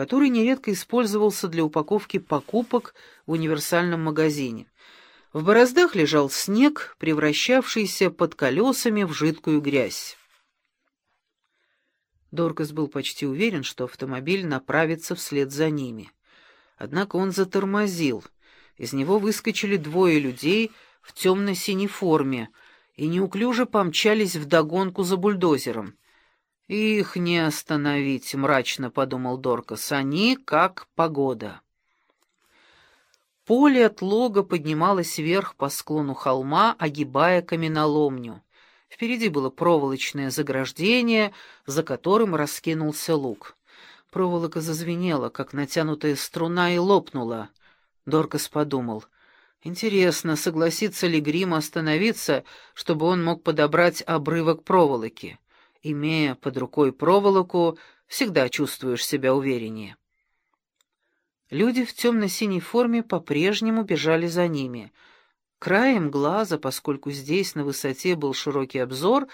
который нередко использовался для упаковки покупок в универсальном магазине. В бороздах лежал снег, превращавшийся под колесами в жидкую грязь. Доркас был почти уверен, что автомобиль направится вслед за ними. Однако он затормозил. Из него выскочили двое людей в темно-синей форме и неуклюже помчались вдогонку за бульдозером. «Их не остановить», — мрачно подумал Доркас, — «они как погода». Поле от лога поднималось вверх по склону холма, огибая каменоломню. Впереди было проволочное заграждение, за которым раскинулся луг. Проволока зазвенела, как натянутая струна, и лопнула. Доркас подумал. Интересно, согласится ли Грим остановиться, чтобы он мог подобрать обрывок проволоки. Имея под рукой проволоку, всегда чувствуешь себя увереннее. Люди в темно-синей форме по-прежнему бежали за ними. Краем глаза, поскольку здесь на высоте был широкий обзор,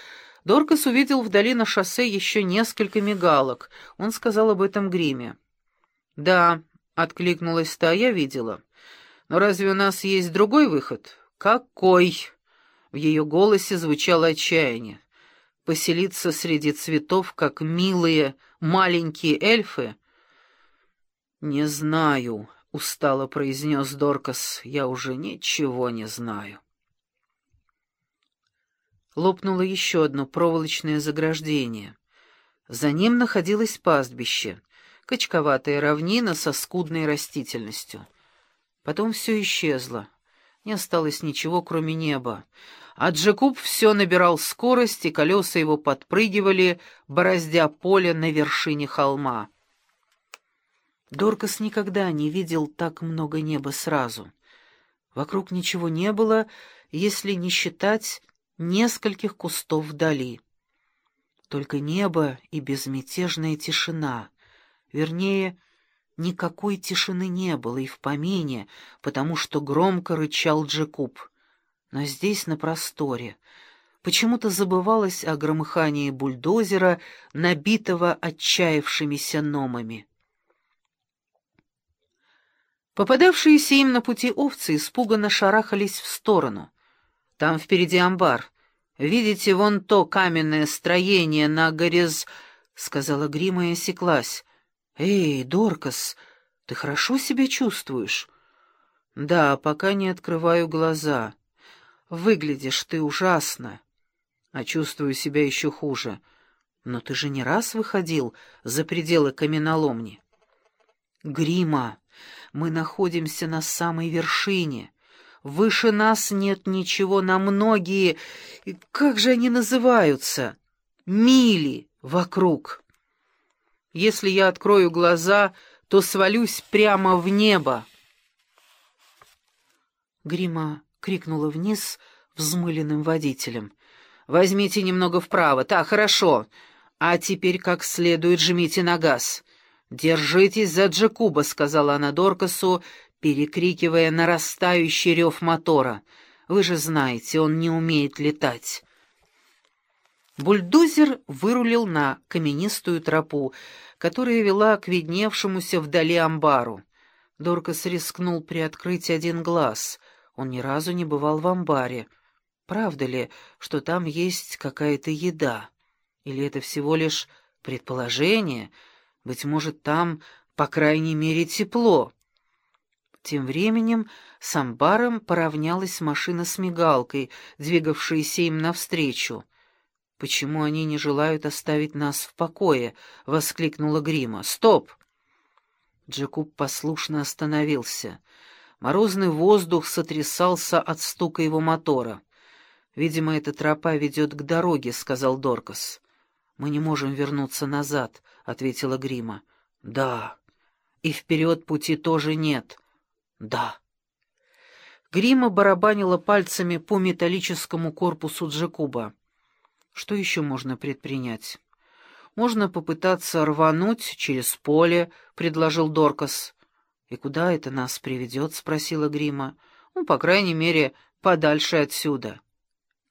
Доркас увидел вдали на шоссе еще несколько мигалок. Он сказал об этом Гриме. «Да», — откликнулась та, — «я видела. Но разве у нас есть другой выход?» «Какой?» — в ее голосе звучало отчаяние. «Поселиться среди цветов, как милые маленькие эльфы?» «Не знаю», — устало произнес Доркас, — «я уже ничего не знаю». Лопнуло еще одно проволочное заграждение. За ним находилось пастбище, качковатая равнина со скудной растительностью. Потом все исчезло. Не осталось ничего, кроме неба. А Джекуб все набирал скорость, и колеса его подпрыгивали, бороздя поле на вершине холма. Доркас никогда не видел так много неба сразу. Вокруг ничего не было, если не считать нескольких кустов вдали. Только небо и безмятежная тишина. Вернее, никакой тишины не было и в помине, потому что громко рычал Джекуб. Но здесь, на просторе, почему-то забывалось о громыхании бульдозера, набитого отчаявшимися номами. Попадавшиеся им на пути овцы испуганно шарахались в сторону. Там впереди амбар. Видите, вон то каменное строение на горез...» — сказала Грима и осеклась. «Эй, Доркас, ты хорошо себя чувствуешь?» «Да, пока не открываю глаза. Выглядишь ты ужасно, а чувствую себя еще хуже. Но ты же не раз выходил за пределы каменоломни». «Грима, мы находимся на самой вершине». Выше нас нет ничего на многие... Как же они называются? Мили вокруг. Если я открою глаза, то свалюсь прямо в небо. Грима крикнула вниз взмыленным водителем. «Возьмите немного вправо. Так, хорошо. А теперь как следует жмите на газ». «Держитесь за Джекуба», — сказала она Доркасу, перекрикивая нарастающий рев мотора. «Вы же знаете, он не умеет летать». Бульдозер вырулил на каменистую тропу, которая вела к видневшемуся вдали амбару. Доркас рискнул приоткрыть один глаз. Он ни разу не бывал в амбаре. Правда ли, что там есть какая-то еда? Или это всего лишь предположение? Быть может, там, по крайней мере, тепло. Тем временем с амбаром поравнялась машина с мигалкой, двигавшаяся им навстречу. «Почему они не желают оставить нас в покое?» — воскликнула Грима. «Стоп!» Джекуб послушно остановился. Морозный воздух сотрясался от стука его мотора. «Видимо, эта тропа ведет к дороге», — сказал Доркас. «Мы не можем вернуться назад», — ответила Грима. «Да, и вперед пути тоже нет». «Да». Грима барабанила пальцами по металлическому корпусу Джекуба. «Что еще можно предпринять?» «Можно попытаться рвануть через поле», — предложил Доркас. «И куда это нас приведет?» — спросила Грима. «Ну, по крайней мере, подальше отсюда».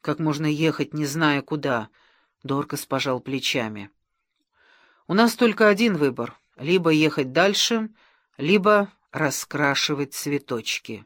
«Как можно ехать, не зная куда?» — Доркас пожал плечами. «У нас только один выбор. Либо ехать дальше, либо раскрашивать цветочки.